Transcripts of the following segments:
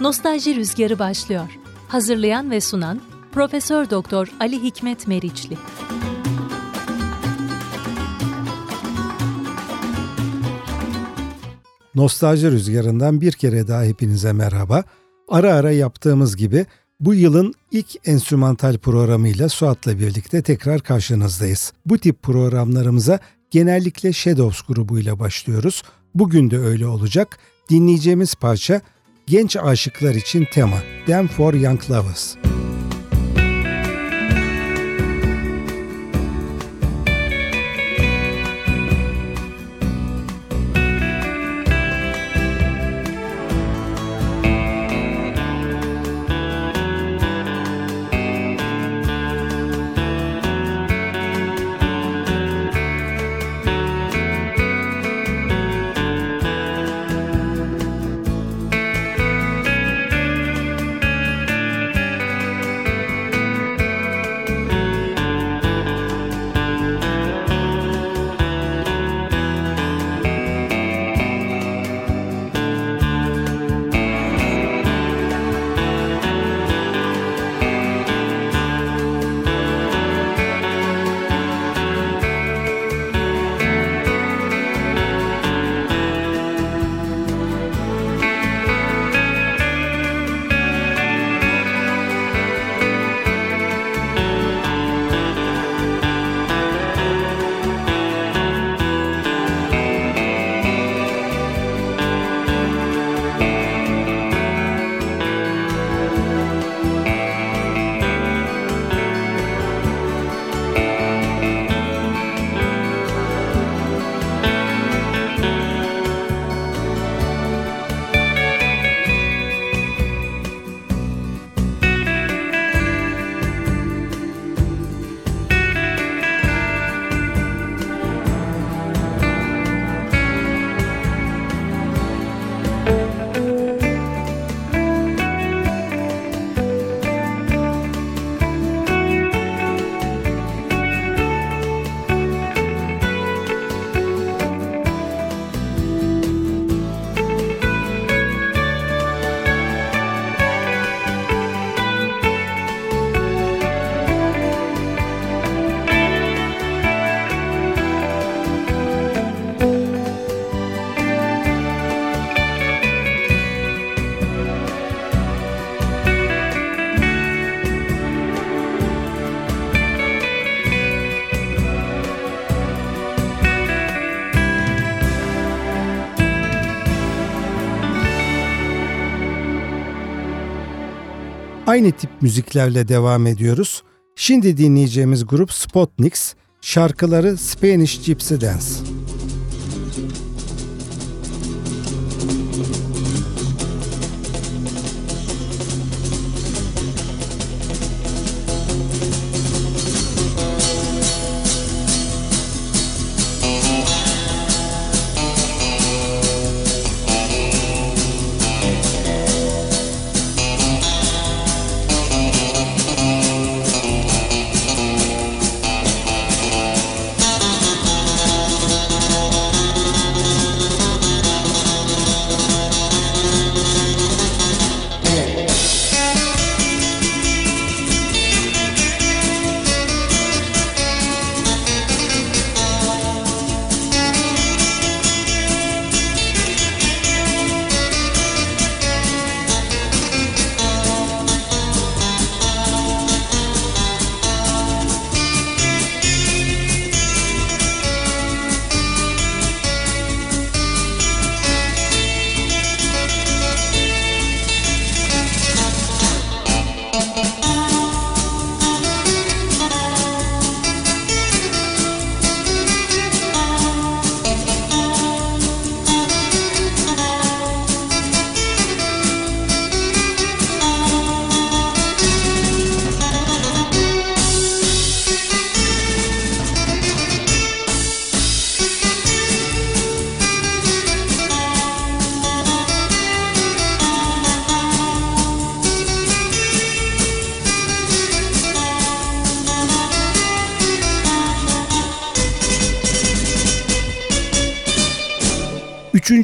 Nostalji Rüzgarı başlıyor. Hazırlayan ve sunan Profesör Doktor Ali Hikmet Meriçli. Nostalji Rüzgarı'ndan bir kere daha hepinize merhaba. Ara ara yaptığımız gibi bu yılın ilk enstrümantal programıyla Suat'la birlikte tekrar karşınızdayız. Bu tip programlarımıza genellikle Shadows grubuyla başlıyoruz. Bugün de öyle olacak. Dinleyeceğimiz parça genç aşıklar için tema. Them for Young Lovers. Aynı tip müziklerle devam ediyoruz. Şimdi dinleyeceğimiz grup Spotniks, şarkıları Spanish Gypsy Dance.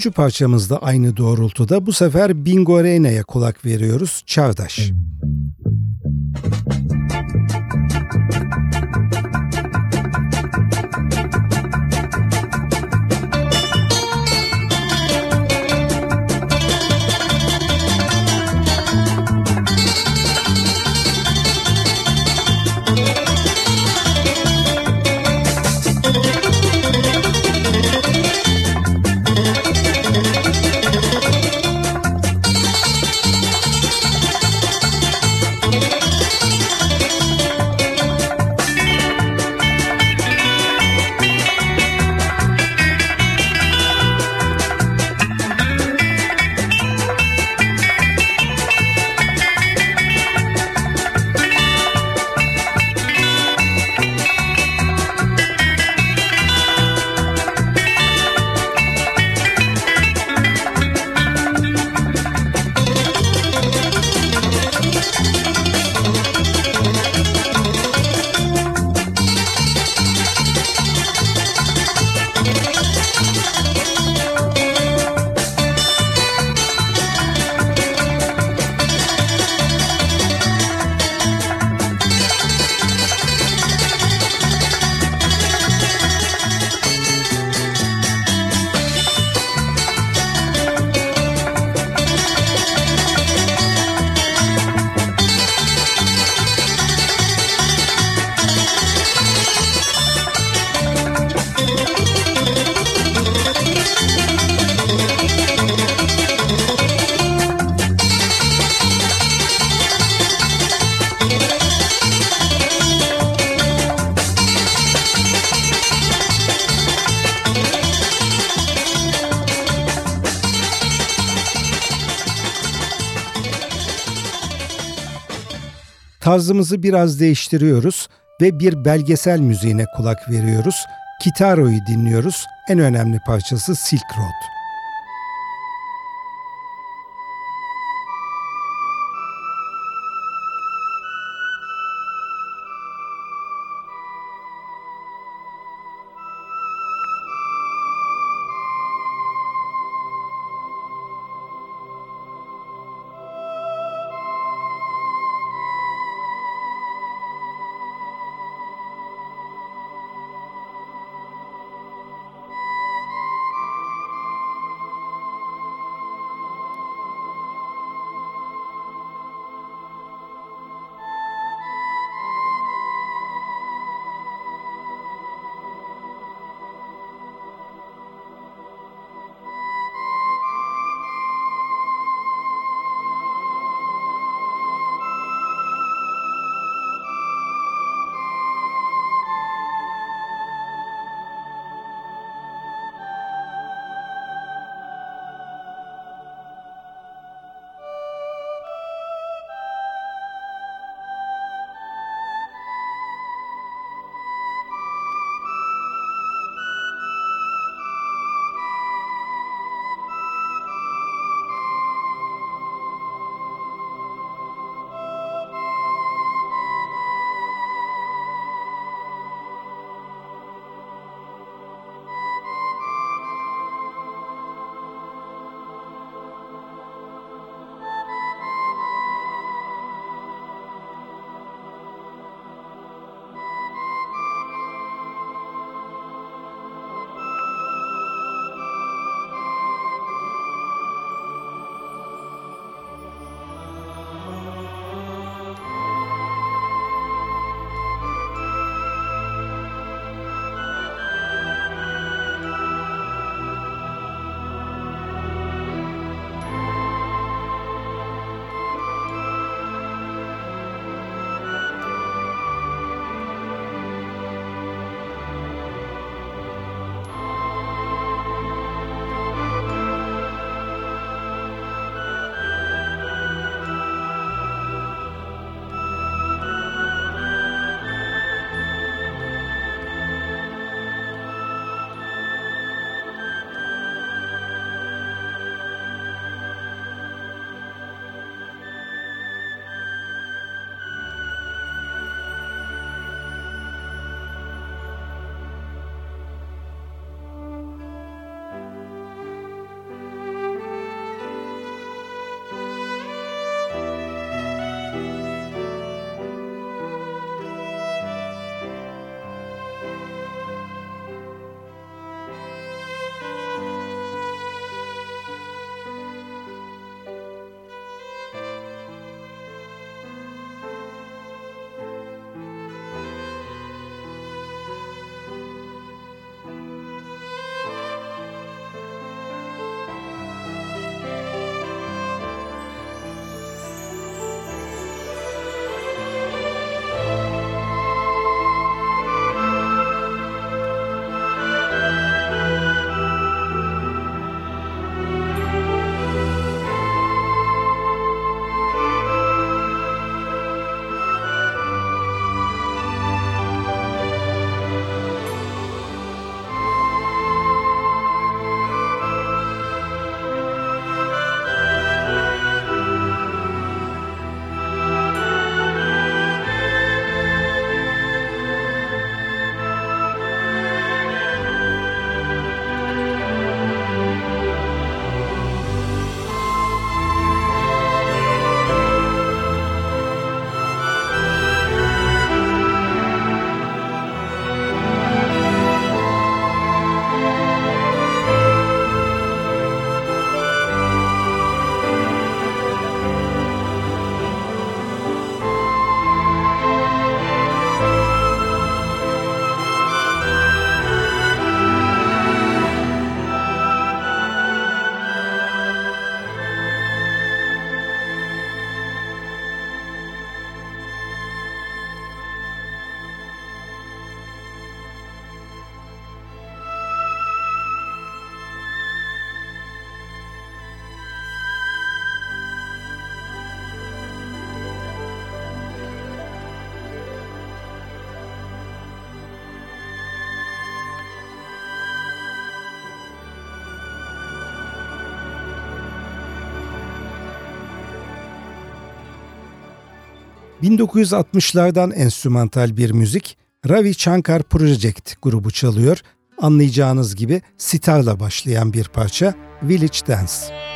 Üçüncü parçamız da aynı doğrultuda. Bu sefer Bingo Reyna'ya kulak veriyoruz. Çağdaş. Müzik Tarzımızı biraz değiştiriyoruz ve bir belgesel müziğine kulak veriyoruz. Kitaro'yu dinliyoruz. En önemli parçası Silk Road. 1960'lardan enstrümantal bir müzik Ravi Shankar Project grubu çalıyor. Anlayacağınız gibi sitarla başlayan bir parça Village Dance.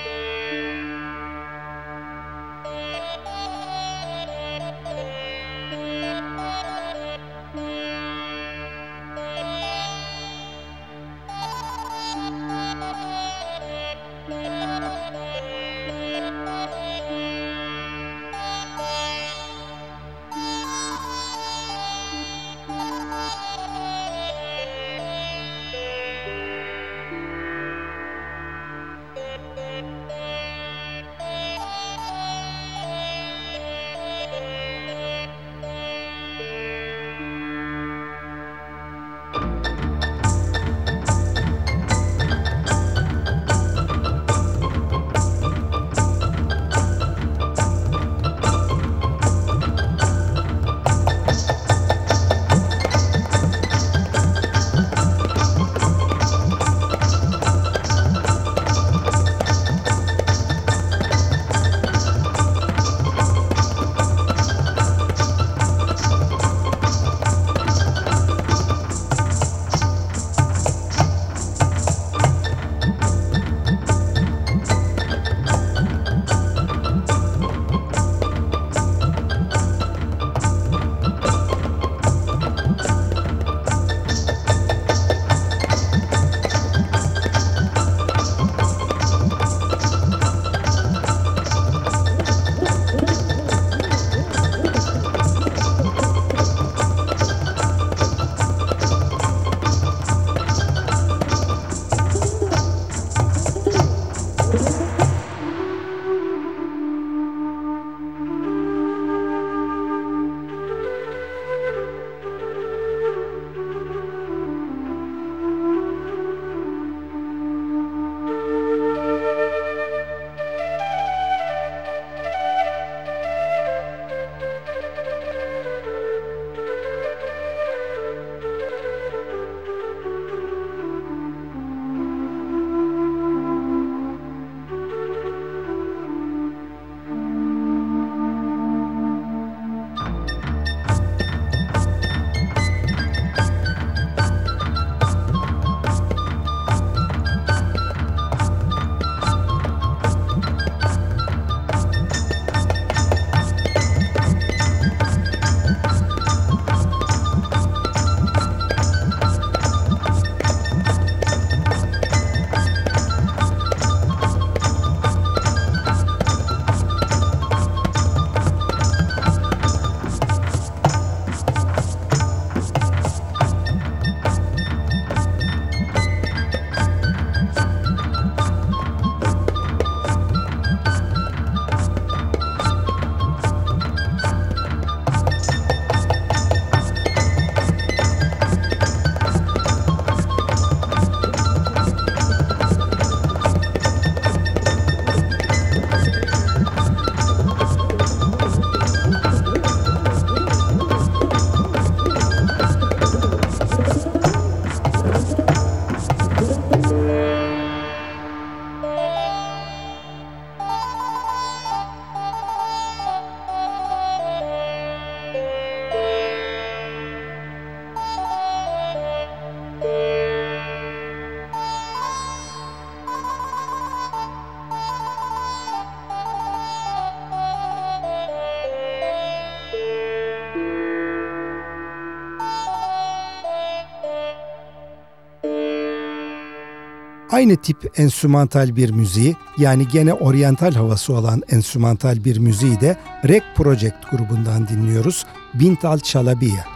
Aynı tip enstrümantal bir müziği yani gene oryantal havası olan enstrümantal bir müziği de Rek Project grubundan dinliyoruz. Bintal Chalabiya.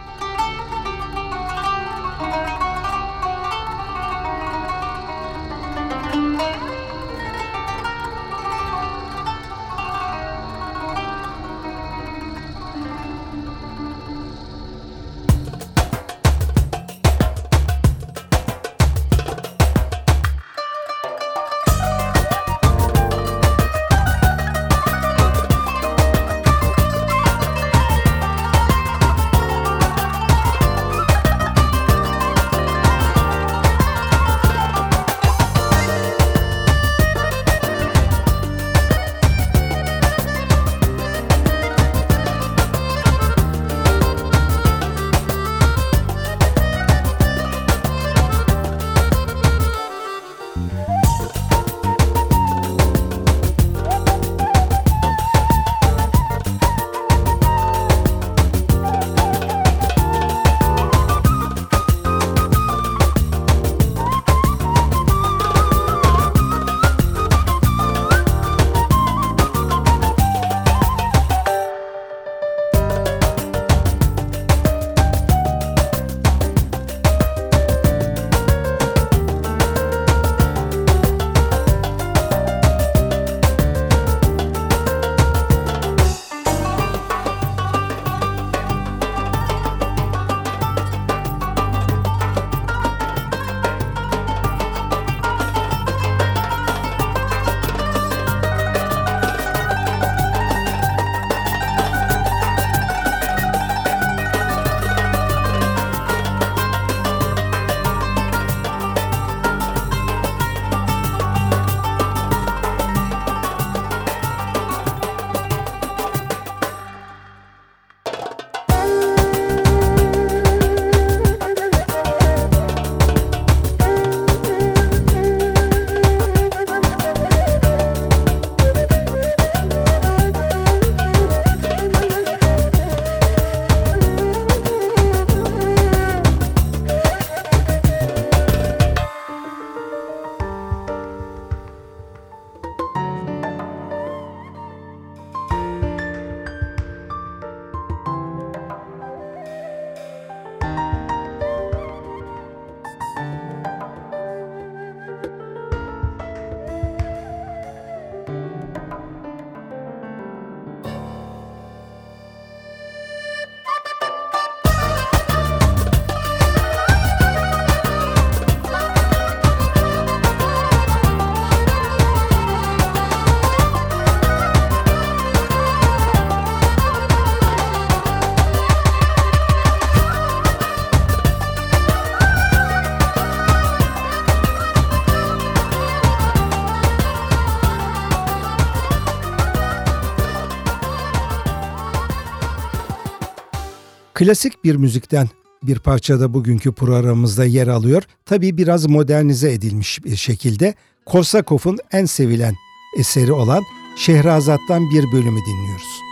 Klasik bir müzikten bir parçada bugünkü programımızda yer alıyor. Tabii biraz modernize edilmiş bir şekilde Korsakov'un en sevilen eseri olan Şehrazat'tan bir bölümü dinliyoruz.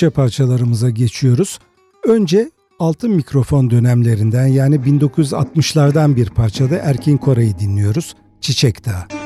Türkçe parçalarımıza geçiyoruz. Önce altın mikrofon dönemlerinden yani 1960'lardan bir parçada Erkin Koray'ı dinliyoruz. Çiçek Dağı.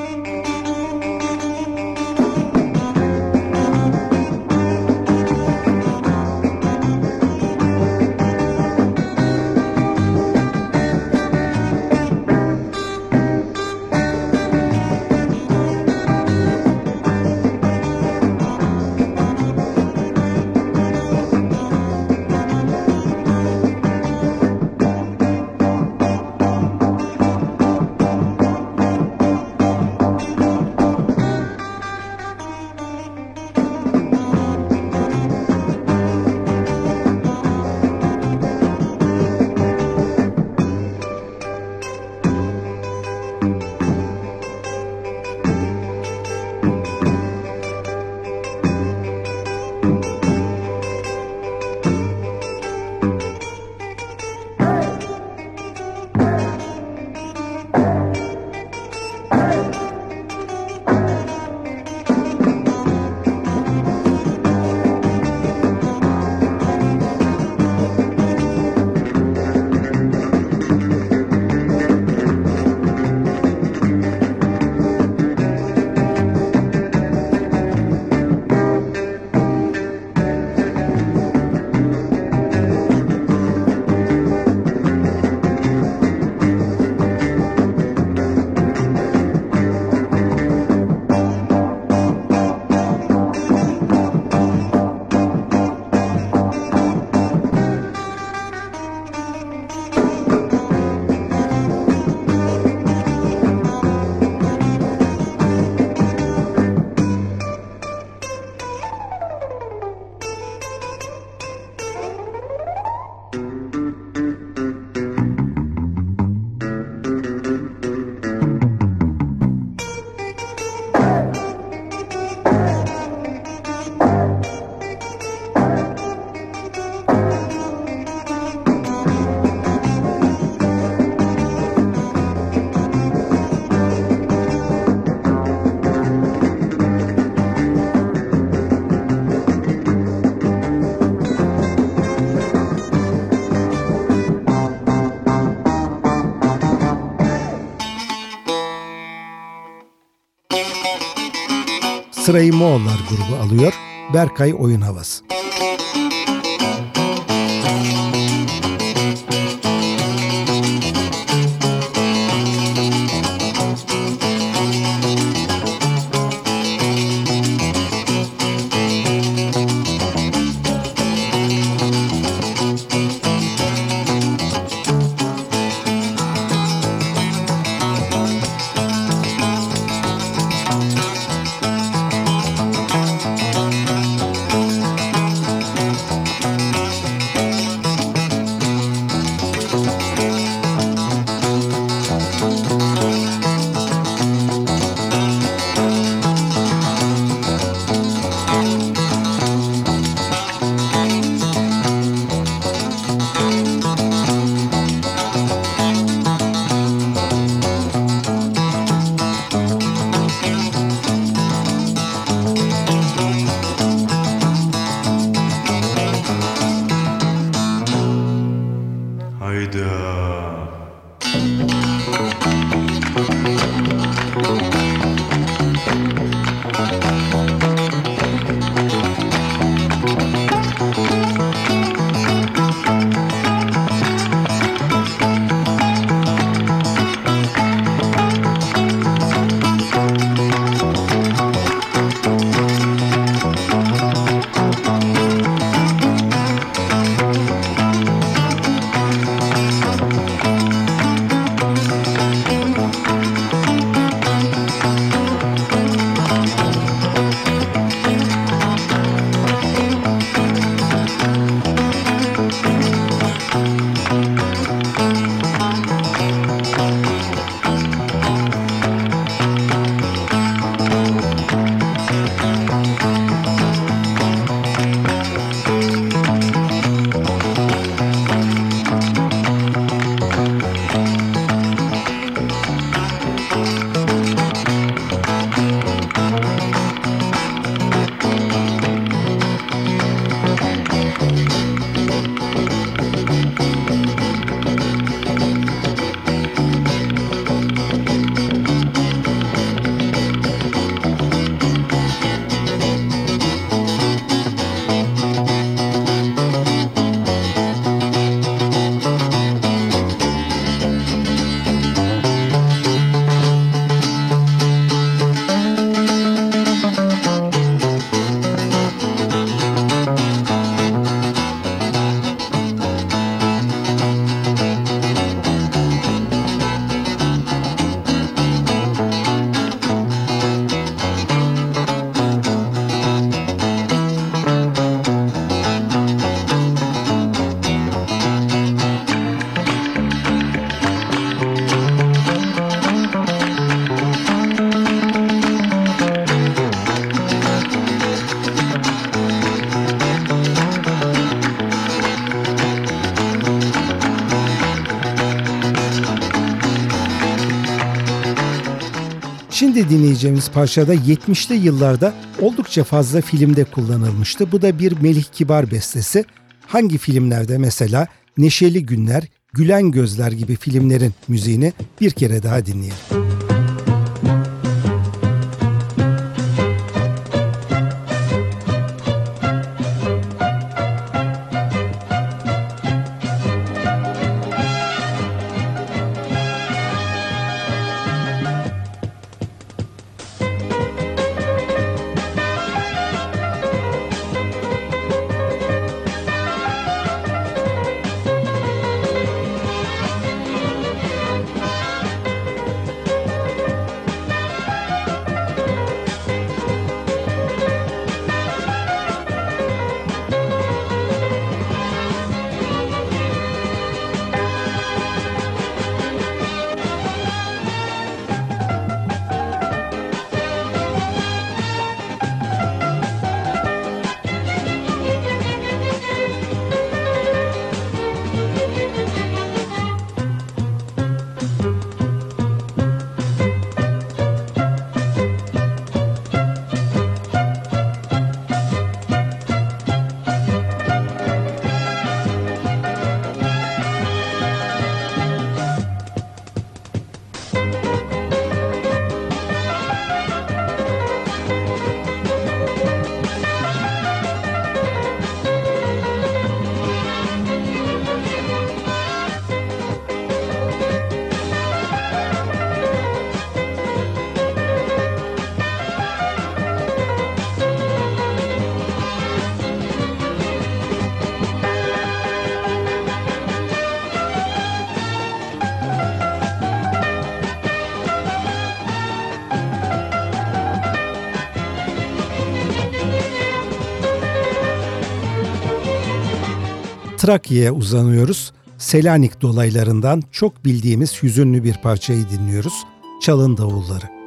Sırayı Moğollar grubu alıyor. Berkay Oyun Havası. Şimdi dinleyeceğimiz parçada 70'li yıllarda oldukça fazla filmde kullanılmıştı. Bu da bir Melih Kibar bestesi. Hangi filmlerde mesela Neşeli Günler, Gülen Gözler gibi filmlerin müziğini bir kere daha dinleyelim. Trakya'ya uzanıyoruz. Selanik dolaylarından çok bildiğimiz hüzünlü bir parçayı dinliyoruz. Çalın Davulları.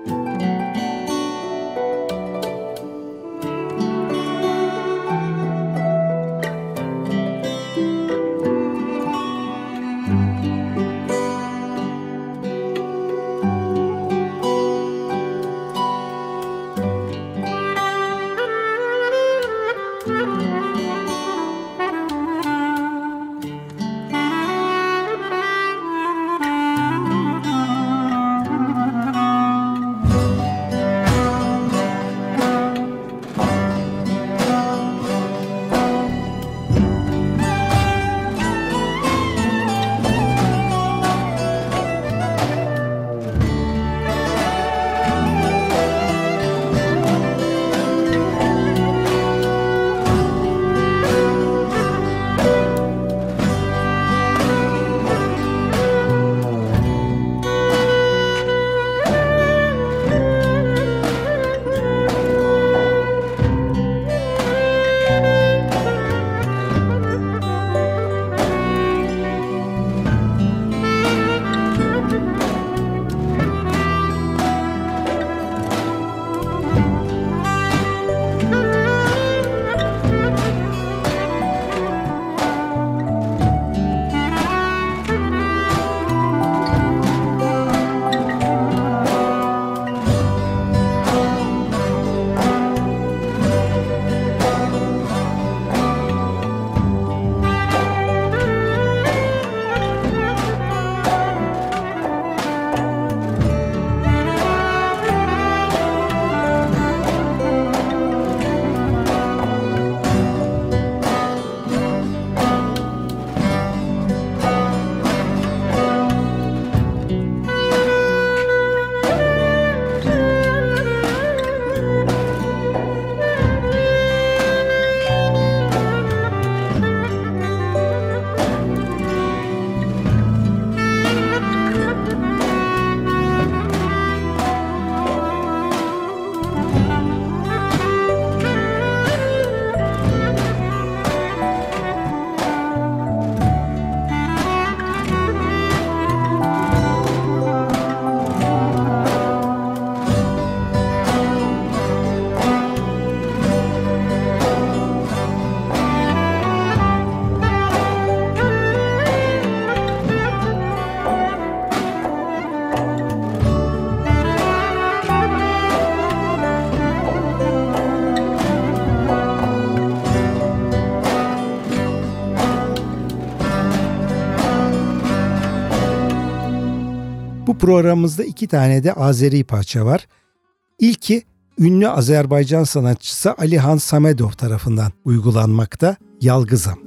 Programımızda iki tane de Azeri parça var. İlki ünlü Azerbaycan sanatçısı Alihan Samedov tarafından uygulanmakta Yalgızam.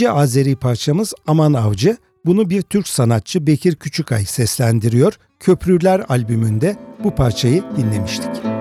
İkinci Azeri parçamız Aman Avcı. Bunu bir Türk sanatçı Bekir Küçükay seslendiriyor. Köprüler albümünde bu parçayı dinlemiştik.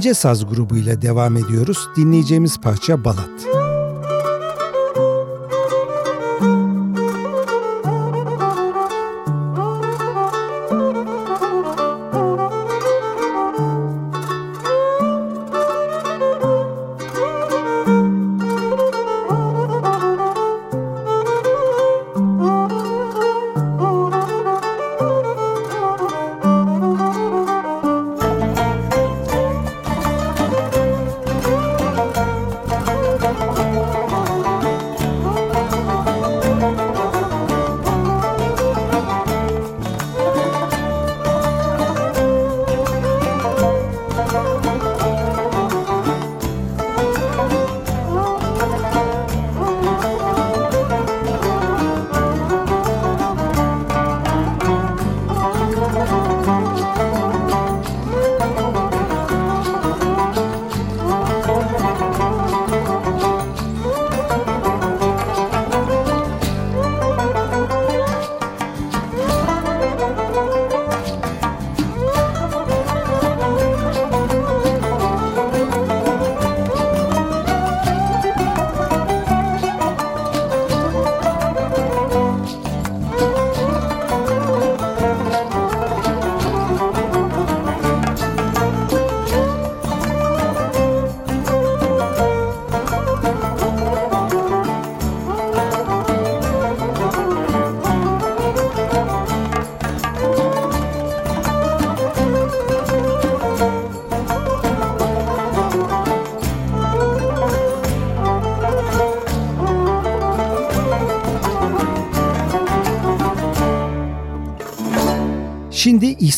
İnce Saz grubuyla devam ediyoruz. Dinleyeceğimiz parça Balat.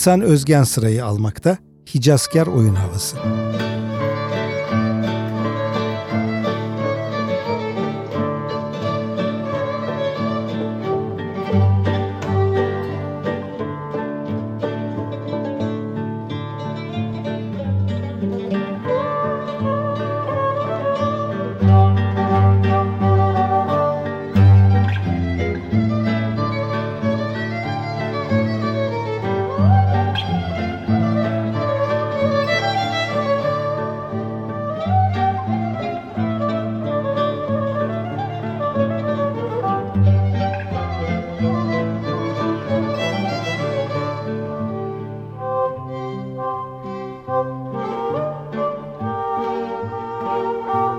İhsan Özgen sırayı almakta. Hicazkar oyun havası. oh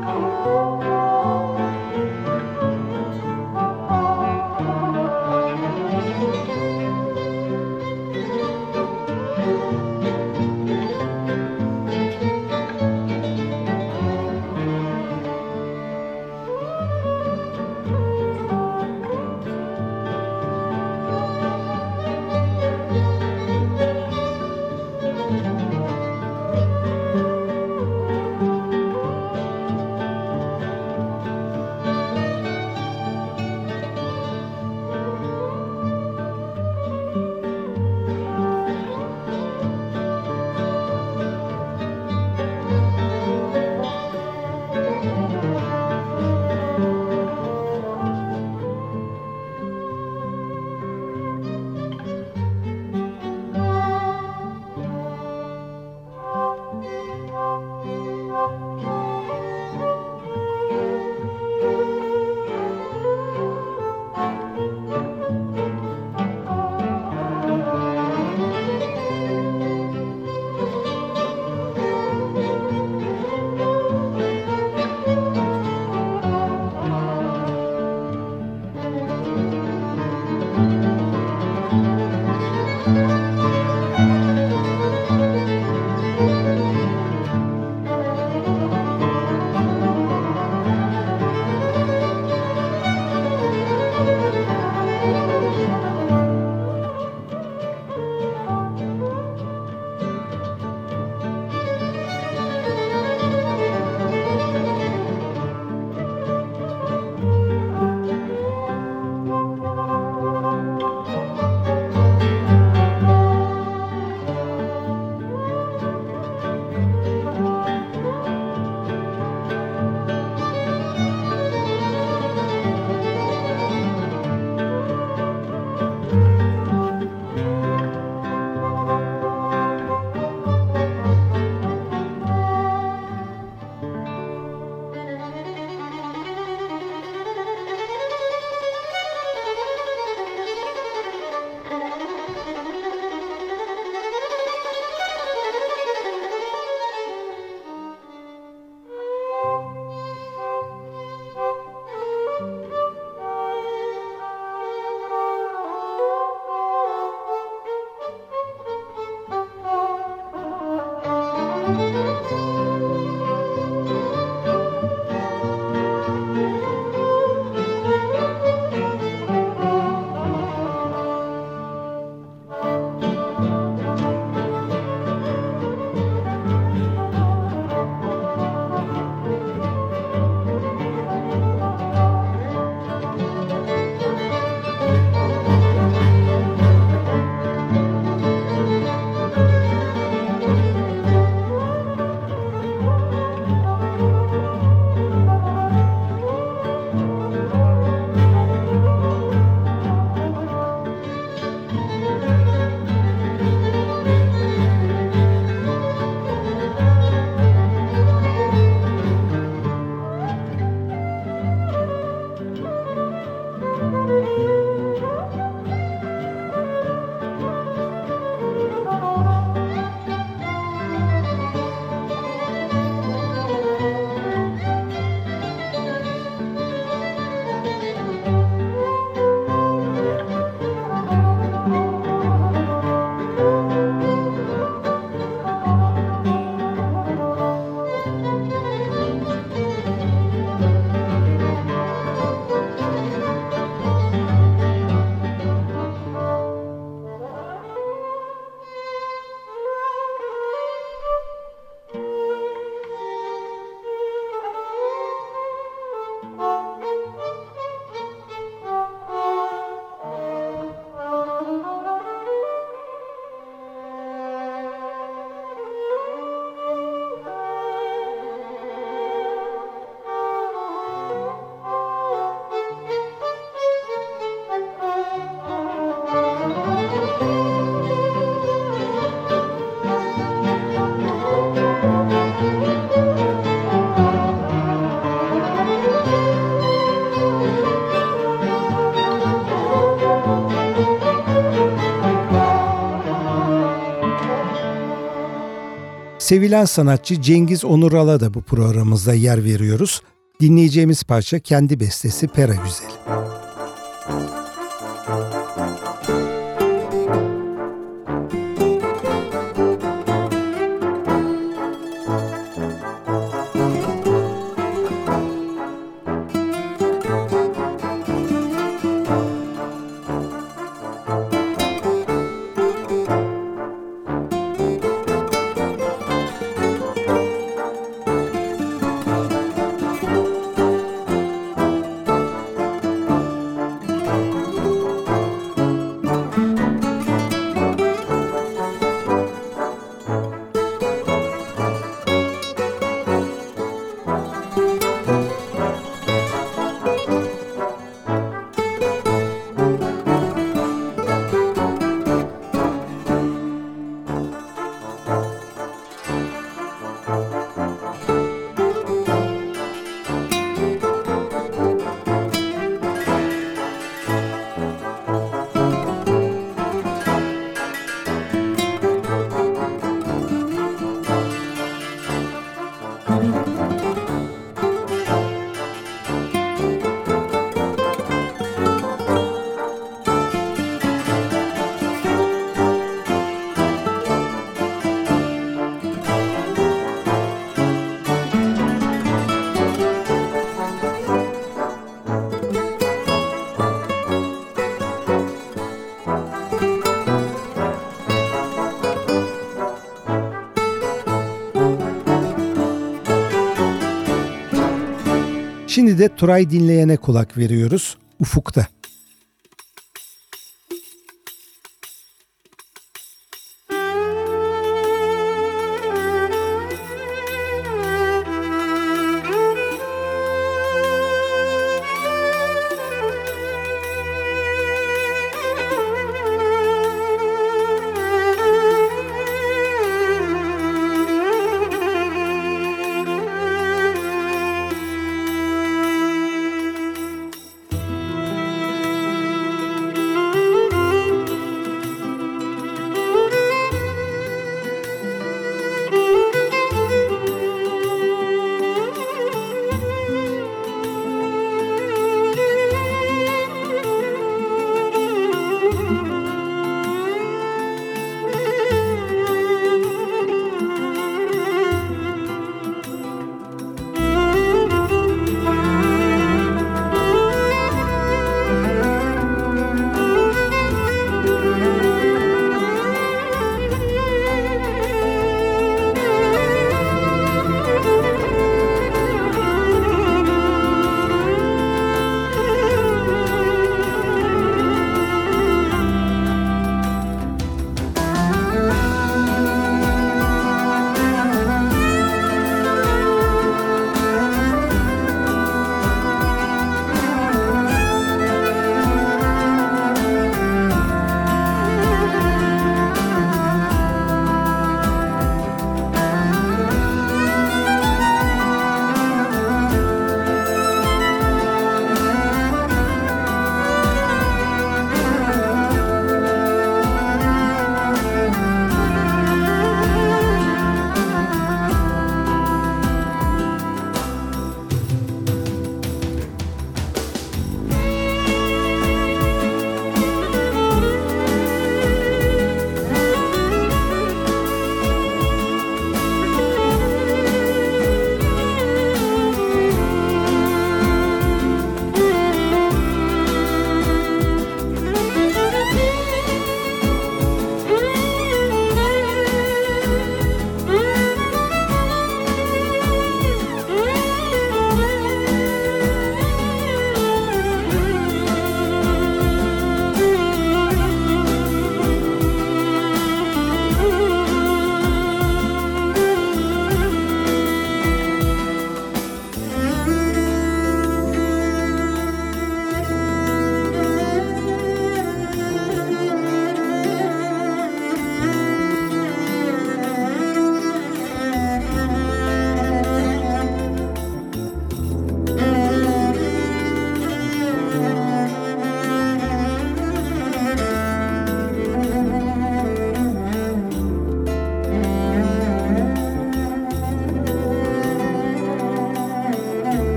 Sevilen sanatçı Cengiz Onural'a da bu programımızda yer veriyoruz. Dinleyeceğimiz parça kendi bestesi Pera Güzeli. Şimdi de Turay dinleyene kulak veriyoruz. Ufukta.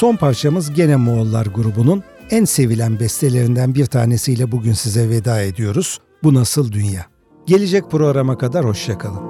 Son parçamız gene Moğollar grubunun en sevilen bestelerinden bir tanesiyle bugün size veda ediyoruz. Bu nasıl dünya? Gelecek programa kadar hoşçakalın.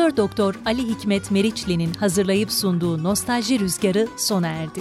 Profesör Doktor Ali Hikmet Meriçli'nin hazırlayıp sunduğu Nostalji Rüzgarı sona erdi.